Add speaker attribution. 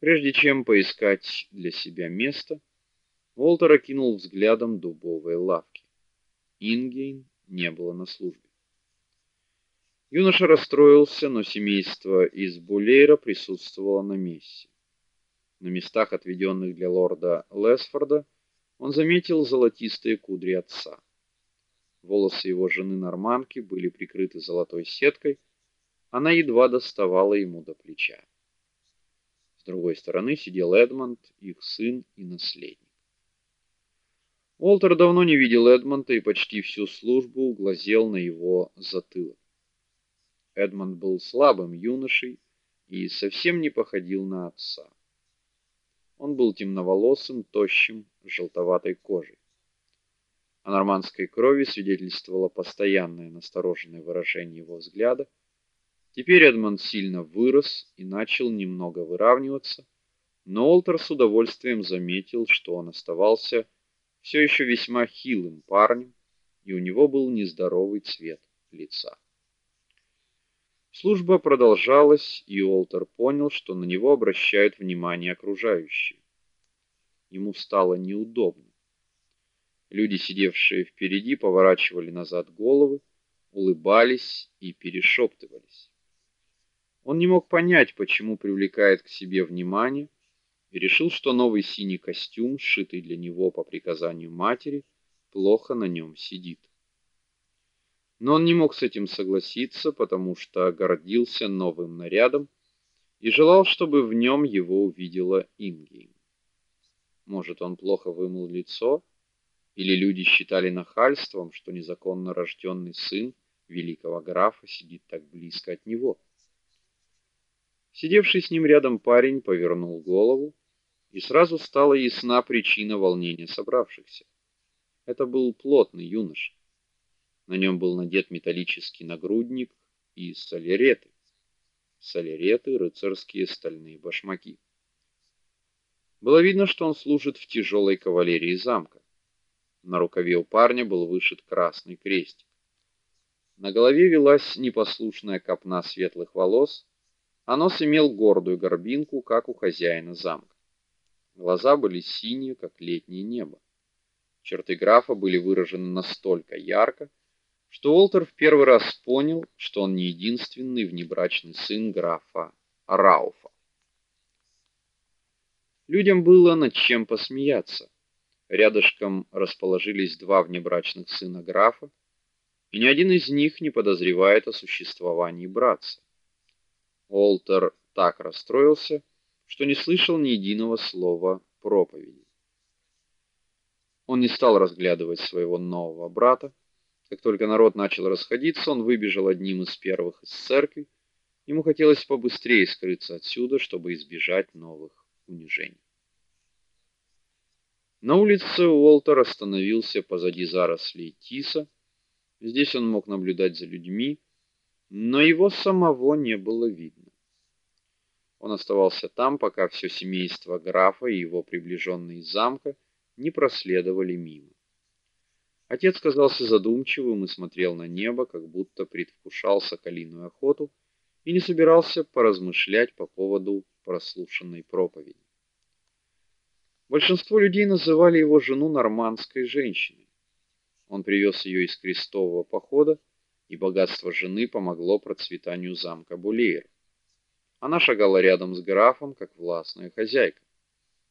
Speaker 1: Прежде чем поискать для себя место, Уолтер окинул взглядом дубовые лавки. Ингейн не было на службе. Юноша расстроился, но семейство из Булейра присутствовало на мессе. На местах, отведенных для лорда Лесфорда, он заметил золотистые кудри отца. Волосы его жены норманки были прикрыты золотой сеткой, она едва доставала ему до плеча. Другой стороны сидел Эдмонд, их сын и наследник. Уолтер давно не видел Эдмонда и почти всю службу глазел на его затылок. Эдмонд был слабым юношей и совсем не походил на отца. Он был темноволосым, тощим, с желтоватой кожей. О нормандской крови свидетельствовало постоянное настороженное выражение его взгляда. Теперь Эдмонд сильно вырос и начал немного выравниваться, но Олтер с удовольствием заметил, что он оставался все еще весьма хилым парнем, и у него был нездоровый цвет лица. Служба продолжалась, и Олтер понял, что на него обращают внимание окружающие. Ему стало неудобно. Люди, сидевшие впереди, поворачивали назад головы, улыбались и перешептывались. Он не мог понять, почему привлекает к себе внимание, и решил, что новый синий костюм, сшитый для него по приказанию матери, плохо на нем сидит. Но он не мог с этим согласиться, потому что гордился новым нарядом и желал, чтобы в нем его увидела Инги. Может, он плохо вымыл лицо, или люди считали нахальством, что незаконно рожденный сын великого графа сидит так близко от него. Сидевший с ним рядом парень повернул голову, и сразу стала ясна причина волнения собравшихся. Это был плотный юноша. На нем был надет металлический нагрудник и солереты. Солереты рыцарские стальные башмаки. Было видно, что он служит в тяжелой кавалерии замка. На рукаве у парня был вышит красный крестик. На голове велась непослушная копна светлых волос, а нос имел гордую горбинку, как у хозяина замка. Глаза были синие, как летнее небо. Черты графа были выражены настолько ярко, что Уолтер в первый раз понял, что он не единственный внебрачный сын графа Рауфа. Людям было над чем посмеяться. Рядышком расположились два внебрачных сына графа, и ни один из них не подозревает о существовании братца. Уолтер так расстроился, что не слышал ни единого слова проповеди. Он не стал разглядывать своего нового брата, как только народ начал расходиться, он выбежал одним из первых из церкви. Ему хотелось побыстрее скрыться отсюда, чтобы избежать новых унижений. На улице Уолтер остановился позади зарослей тиса. Здесь он мог наблюдать за людьми, но его самого не было видно. Он оставался там, пока все семейство графа и его приближенные из замка не проследовали мимо. Отец казался задумчивым и смотрел на небо, как будто предвкушал соколиную охоту и не собирался поразмышлять по поводу прослушанной проповеди. Большинство людей называли его жену нормандской женщиной. Он привез ее из крестового похода, и богатство жены помогло процветанию замка Булейр. Она шагала рядом с графом, как властная хозяйка.